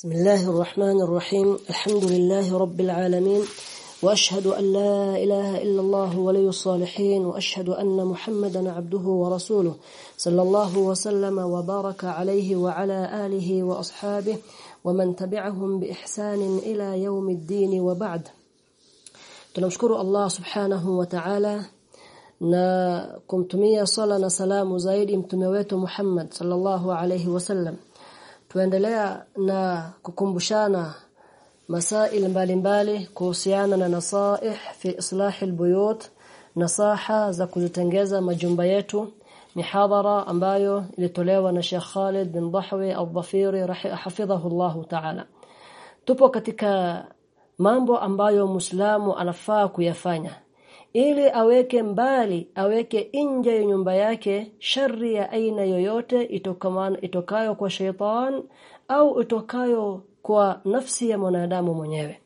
بسم الله الرحمن الرحيم. الحمد لله رب العالمين. وأشهد أن لا إله إلا الله ولي الصالحين. وأشهد أن محمدا عبده ورسوله. صلى الله وسلم وبارك عليه وعلى آله وأصحابه ومن تبعهم بإحسان إلى يوم الدين وبعد. tunamshukuru Allah subhanahu wa ta'ala na kumtumia sala na salamu zaidi mtume wetu Muhammad sallallahu tuendelea na kukumbushana masail mbalimbali kuhusiana na nasaih fi islahi albuyut nasaha za kuzitengeza majumba yetu mihadhara ambayo ilitolewa na Sheikh Khalid bin Dahwi al-Dhafiri hafidhahu ta'ala. Tupo katika mambo ambayo Muislamu anafaa kuyafanya ili aweke mbali aweke nje ya nyumba yake shari ya aina yoyote itokamana itokayo kwa shaytan au itokayo kwa nafsi ya mwanadamu mwenyewe.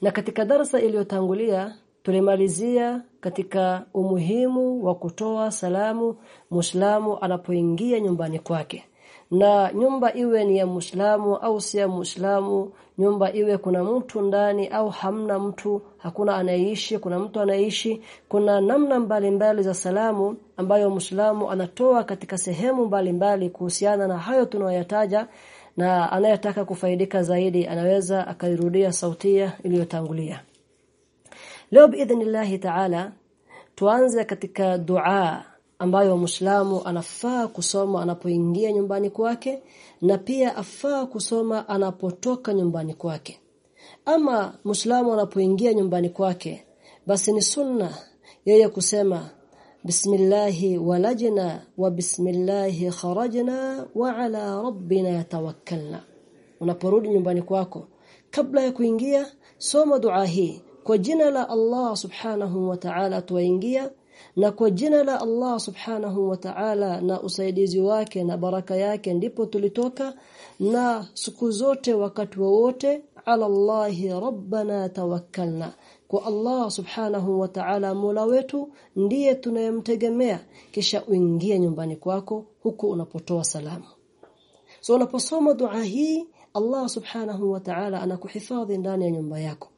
Na katika darasa iliyotangulia tulimalizia katika umuhimu wa kutoa salamu Muislamu anapoingia nyumbani kwake na nyumba iwe ni ya Muislamu au si ya Muislamu nyumba iwe kuna mtu ndani au hamna mtu hakuna anayeishi kuna mtu anayeishi kuna namna mbalimbali mbali za salamu ambayo Muislamu anatoa katika sehemu mbalimbali kuhusiana na hayo tunayoyataja na anayetaka kufaidika zaidi anaweza akairudia sautia iliyotangulia. Leo biidhnillah ta'ala tuanze katika dua ambayo Muislamu anafaa kusoma anapoingia nyumbani kwake na pia afaa kusoma anapotoka nyumbani kwake. Ama Muislamu anapoingia nyumbani kwake basi ni sunna yeye kusema bismillahi walajna wa bismillahi kharajna wa ala rabbina tawakkalna. Unaporudi nyumbani kwako kabla ya kuingia soma dua hii kwa jina la Allah subhanahu wa ta'ala tuingia na kwa jina la Allah subhanahu wa ta'ala na usaidizi wake na baraka yake ndipo tulitoka na siku zote wakati wowote ala Allahi rabbana tawakkalna. Kwa Allah subhanahu wa ta'ala Mola wetu ndiye tunayemtegemea kisha uingie nyumbani kwako huku unapotoa salamu. So unaposoma dua hii Allah subhanahu wa ta'ala anakuhifadhi ndani ya nyumba yako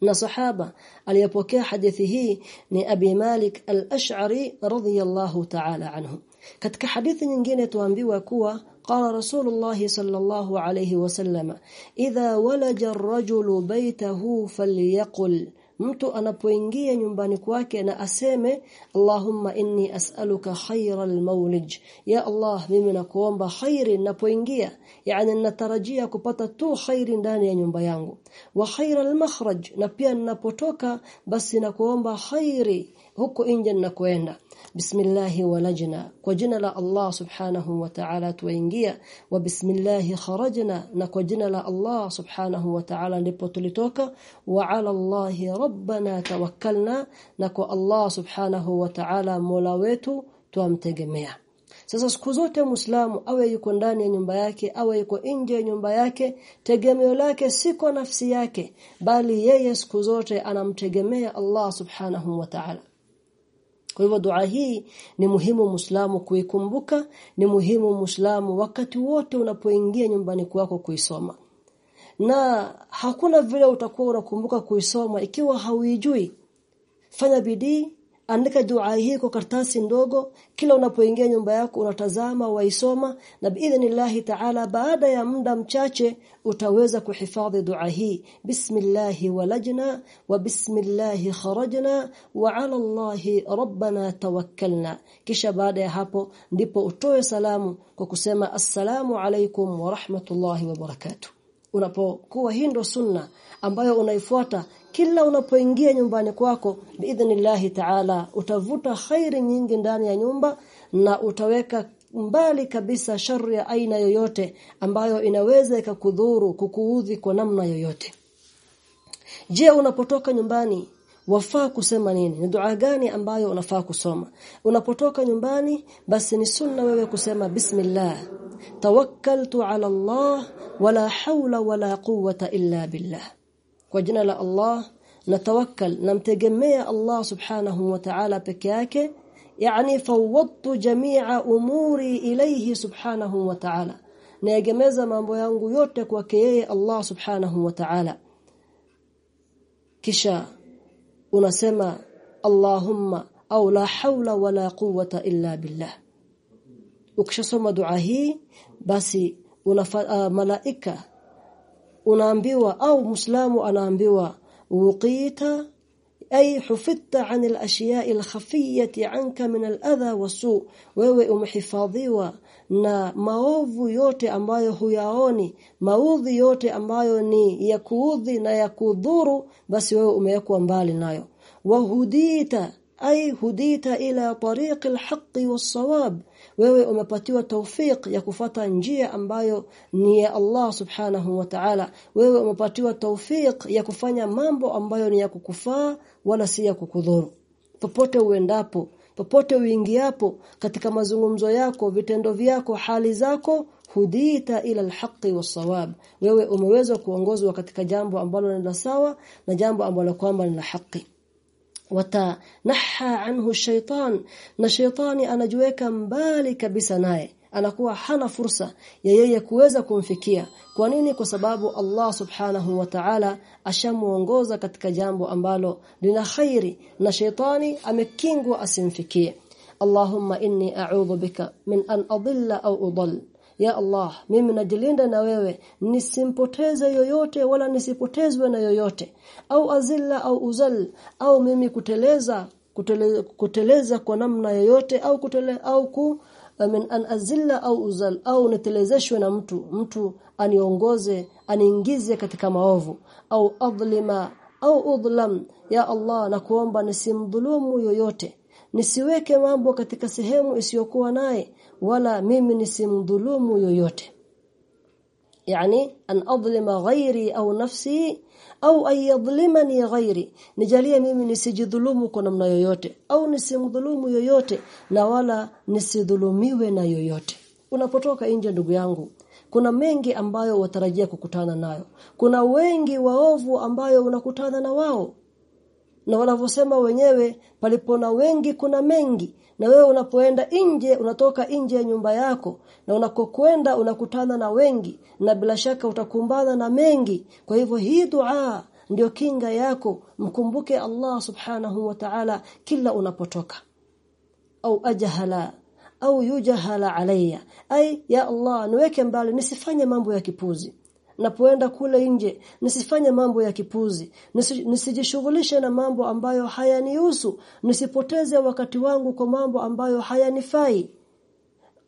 na sahaba aliyepokea hadithi hii ni Abi Malik al-Ash'ari radhiyallahu ta'ala anhu katika hadithi nyingine tuambiwa kuwa qala Rasulullah sallallahu alayhi wasallam idha walaja ar-rajulu baytahu falyaqul mtu anapoingia nyumbani kwake na aseme Allahumma inni as'aluka khayral mawlij. Ya Allah mimi nakuomba khairi ninapoingia. Yani ninatarajia kupata tu khairi ndani ya nyumba yangu. Wa khayral makhraj na pia ninapotoka basi nakuomba khairi huko nje ninakoenda bismillah walajna kwa jina la Allah subhanahu wa ta'ala tuingia wa bismillah kharajna. Na kwa jina la Allah subhanahu wa ta'ala ndipo tulitoka. Wa ala Allah rabbana tawakkalna. Na kwa Allah subhanahu wa ta'ala mola wetu tuamtegemea sasa siku zote Muislamu awe yuko ndani ya nyumba yake awe yuko nje ya nyumba yake tegemeo lake si kwa nafsi yake bali yeye siku zote anamtegemea Allah subhanahu wa ta'ala kwa hivyo dua hii ni muhimu Muislamu kuikumbuka, ni muhimu Muislamu wakati wote unapoingia nyumbani kwako kuisoma. Na hakuna vile utakuwa unakumbuka kuisoma ikiwa hauijui. Fanya bidii, andika dua hii kwa kartasi ndogo, kila unapoingia nyumba yako unatazama waisoma. Na biidhnillahi ta'ala baada ya muda mchache utaweza kuhifadhi dua hii. Bismillahi walajna wa bismillahi kharajna wa ala allahi rabbana tawakkalna. Kisha baada ya hapo ndipo utoe salamu kwa kusema assalamu alaikum wa rahmatullahi wa barakatuh unapokuwa hii ndo sunna ambayo unaifuata kila unapoingia nyumbani kwako biidhnillahi ta'ala utavuta khairi nyingi ndani ya nyumba na utaweka mbali kabisa shari ya aina yoyote ambayo inaweza ikakudhuru kukuudhi kwa namna yoyote. Je unapotoka nyumbani wafaa kusema nini? Ni dua gani ambayo unafaa kusoma? Unapotoka nyumbani basi ni sunna wewe kusema bismillah tawakkaltu ala Allah wala hawla wala quwwata illa billah. Kwa jina la Allah natawakkal namtegemea Allah subhanahu wa ta'ala peke yake yani fawwadtu jami'a umuri ilayhi subhanahu wa ta'ala. Naegemeza mambo yangu yote kwake yeye Allah subhanahu wa ta'ala. Kisha unasema Allahumma au la haula wala quwwata illa billah. Ukishasoma dua hii basi unafa, uh, malaika unaambiwa au muislamu anaambiwa wuqita أي حفظت عن الأشياء الخفية عنك من الأذى والسوء. ووي أمحفاظيوة نا ماوظ يوتي أمايو هياوني ماوظ يوتي أمايو ني يكوذي نا يكوذورو بس ووي أميكو أمبالي نايو. وهديت ay hudita ila tariq alhaqi wassawab. Wewe umepatiwa tawfik ya kufata njia ambayo ni ya Allah subhanahu wa ta'ala. Wewe umepatiwa tawfik ya kufanya mambo ambayo ni ya kukufaa wala si ya kukudhuru. Popote uendapo popote uingiapo katika mazungumzo yako vitendo vyako hali zako hudita ila alhaqi wassawab. Wewe umeweza kuongozwa katika jambo ambalo ni sawa na jambo ambalo kwamba ni la haki watanaha anhu shaitan na shaitani anajiweka mbali kabisa naye. Anakuwa hana fursa ya yeye kuweza kumfikia. Kwa nini? Kwa sababu Allah subhanahu wa ta'ala ashamuongoza katika jambo ambalo lina khairi na shaitani amekingwa asimfikie. Allahumma inni a'udhu bika min an adilla au udall ya Allah mimi najilinda na wewe. Nisimpoteze yoyote wala nisipotezwe na yoyote. Au azilla au uzal au mimi kuteleza kuteleza, kuteleza kwa namna yoyote au kutele, au ku min an azilla au uzal au nitelezeshwe na mtu mtu aniongoze aniingize katika maovu. Au adlima au udhlam. Ya Allah na kuomba nisimdhulumu yoyote nisiweke mambo katika sehemu isiyokuwa naye wala mimi nisimdhulumu yoyote. Yani an adlima ghairi au nafsi au an yadhlimani ghairi nijalie mimi nisijidhulumu kwa namna yoyote au nisimdhulumu yoyote na wala nisidhulumiwe na yoyote. Unapotoka nje ndugu yangu kuna mengi ambayo watarajia kukutana nayo. Kuna wengi waovu ambayo unakutana na wao na wanavyosema wenyewe palipona wengi kuna mengi. Na wewe unapoenda nje unatoka nje ya nyumba yako. Na unakokwenda unakutana na wengi. Na bila shaka utakumbana na mengi. Kwa hivyo hii dua ndio kinga yako. Mkumbuke Allah subhanahu wa ta'ala kila unapotoka. Au ajahala au yujahala alayya. Ay ya Allah niweke mbali nisifanye mambo ya kipuzi napoenda kule nje nisifanye mambo ya kipuzi. Nisijishughulishe na mambo ambayo hayanihusu. Nisipoteze wakati wangu kwa mambo ambayo hayanifai.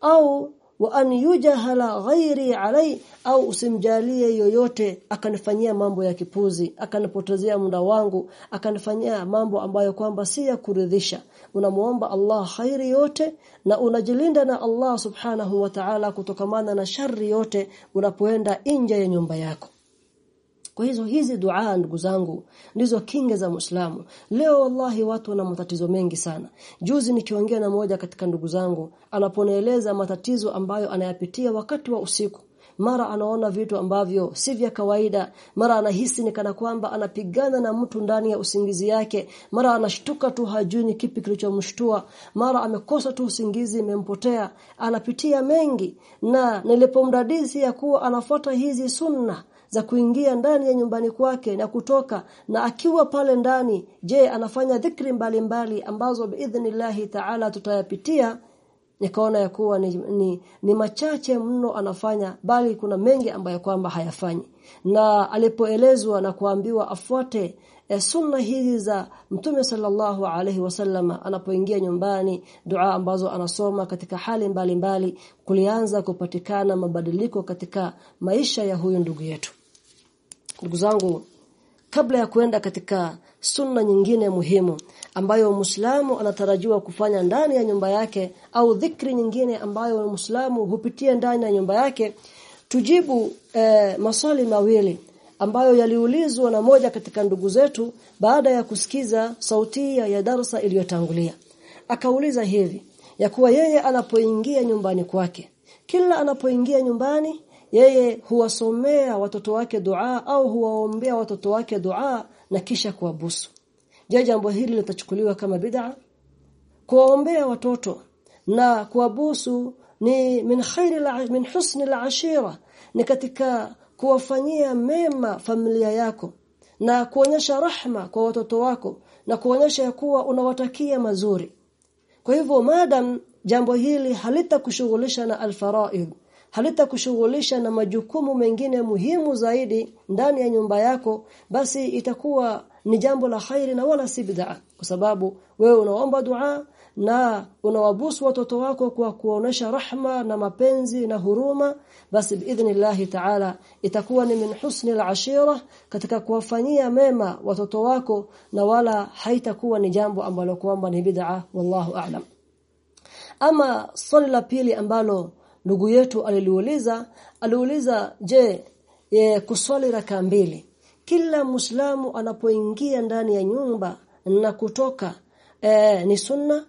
Au wa an yujahala ghairi alai au usimjalie yoyote akanifanyia mambo ya kipuzi akanipotezea muda wangu akanifanyia mambo ambayo kwamba si ya kuridhisha. Unamuomba Allah khairi yote na unajilinda na Allah subhanahu wa ta'ala kutokamana na shari yote unapoenda nje ya nyumba yako kwa hizo hizi dua ndugu zangu ndizo kinga za Muislamu. Leo wallahi watu wana matatizo mengi sana. Juzi nikiongea na moja katika ndugu zangu anaponeleza matatizo ambayo anayapitia wakati wa usiku. Mara anaona vitu ambavyo si vya kawaida, mara anahisi ni kana kwamba anapigana na mtu ndani ya usingizi yake, mara anashtuka tu hajui ni kipi kilichomshtua, mara amekosa tu usingizi imempotea, anapitia mengi na nilipomdadisi ya kuwa anafuata hizi sunna za kuingia ndani ya nyumbani kwake na kutoka na akiwa pale ndani je anafanya dhikri mbalimbali mbali, ambazo biidhnillahi ta'ala tutayapitia? Nikaona ya kuwa ni, ni, ni machache mno anafanya bali kuna mengi ambayo kwamba hayafanyi. Na alipoelezwa na kuambiwa afuate e, sunna hizi za Mtume sallallahu alaihi wasallama anapoingia nyumbani dua ambazo anasoma katika hali mbalimbali mbali, kulianza kupatikana mabadiliko katika maisha ya huyu ndugu yetu ndugu zangu kabla ya kuenda katika sunna nyingine muhimu ambayo Muislamu anatarajiwa kufanya ndani ya nyumba yake au dhikri nyingine ambayo Muislamu hupitia ndani ya nyumba yake tujibu eh, maswali mawili ambayo yaliulizwa na moja katika ndugu zetu baada ya kusikiza sauti ya darasa iliyotangulia. Akauliza hivi ya kuwa yeye anapoingia nyumbani kwake kila anapoingia nyumbani yeye huwasomea watoto wake dua au huwaombea watoto wake dua na kisha kuwabusu. Je jambo hili litachukuliwa kama bid'a? Kuwaombea watoto na kuwabusu ni min khairi la, min husni al-ashira ni katika kuwafanyia mema familia yako na kuonyesha rahma kwa watoto wako na kuonyesha kuwa unawatakia mazuri. Kwa hivyo madam jambo hili halitakushughulisha na alfaraid halitakushughulisha na majukumu mengine muhimu zaidi ndani ya nyumba yako basi itakuwa ni jambo la khairi na wala si bid'a kwa sababu wewe unaomba dua na unawabusu watoto wako kwa kuonesha rahma na mapenzi na huruma basi biidhnillah ta'ala itakuwa ni min husni al-ashira katika kuwafanyia mema watoto wako na wala haitakuwa ni jambo ambalo kwamba ni bid'a wallahu a'lam. Ama swali la pili ambalo ndugu yetu aliliuliza aliuliza je ye, kuswali raka mbili? Kila muislamu anapoingia ndani ya nyumba na kutoka e, ni sunna?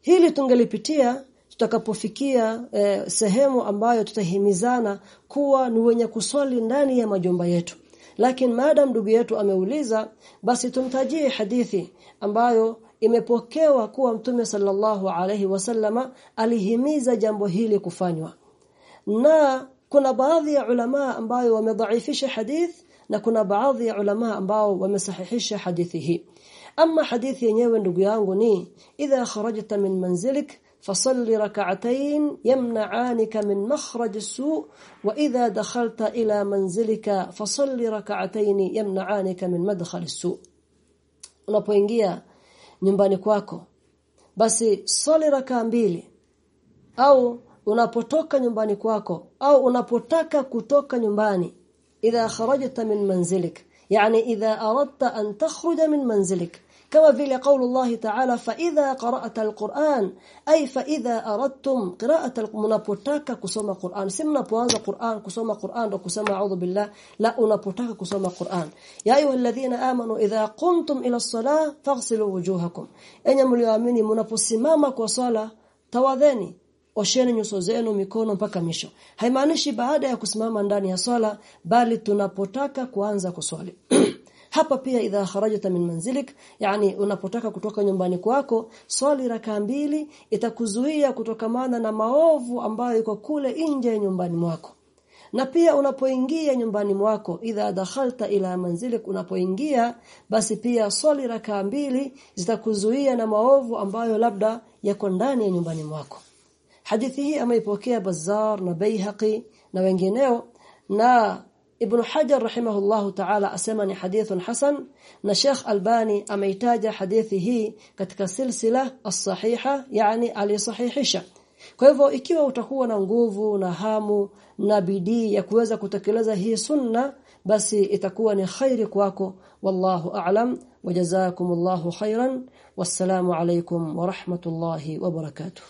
Hili tungelipitia tutakapofikia e, sehemu ambayo tutahimizana kuwa ni wenye kuswali ndani ya majumba yetu. Lakini madam ndugu yetu ameuliza basi tumtajie hadithi ambayo imepokewa kuwa mtume sallallahu alaihi wasallama alihimiza jambo hili kufanywa na kuna baadhi ya ulama ambayo wamedhaifisha hadith na kuna baadhi ya ulama ambao wamesahihisha hadithi hii ama hadithi yenyewe ndugu yangu ni idha kharajta min manzilik فصل ركعتين يمنعانك من مخرج السوء وإذا دخلت إلى منزلك فصل ركعتين يمنعانك من مدخل السوء unapoingia nyumbani kwako. Basi swali rakaa mbili. Au unapotoka nyumbani kwako au unapotaka kutoka nyumbani idha kharajta min manzilik yani idha aradta an takhruja min manzilik kama vile qaulullahi ta'ala fa idha qara'ta alquran ay fa idha aradtum qira'ata mnapotaka kusoma Qur'an si mnapoanza Qur'an kusoma Qur'an ndo kusema a'udhu billah la unapotaka kusoma Qur'an ya ayyuhalladhina amanu idha qumtum ila as-salah faghsilu wujuhakum enye mlioamini mnaposimama kwa sala tawadheni osheni nyuso zenu mikono mpaka misho haimaanishi baada ya kusimama ndani ya swala bali tunapotaka kuanza kuswali hapa pia idha kharajta min manzilik yani unapotaka kutoka nyumbani kwako swali raka mbili itakuzuia kutokamana na maovu ambayo iko kule nje nyumbani mwako. Na pia unapoingia nyumbani mwako idha dakhalta ila manzilik unapoingia basi pia swali raka mbili zitakuzuia na maovu ambayo labda yako ndani ya nyumbani mwako. Hadithi hii ameipokea Bazar na Baihaqi na wengineo na Ibn Hajar rahimahullahu ta'ala asema ni hadithun hasan na Sheikh Albani ameitaja hadithi hii katika silsila as-sahiha yani alisahihisha. Kwa hivyo ikiwa utakuwa na nguvu na hamu na bidii ya kuweza kutekeleza hii sunna basi itakuwa ni khairi kwako. Wallahu a'lam wajazakumullahu khairan wassalamu alaykum wa rahmatullahi wa barakatuh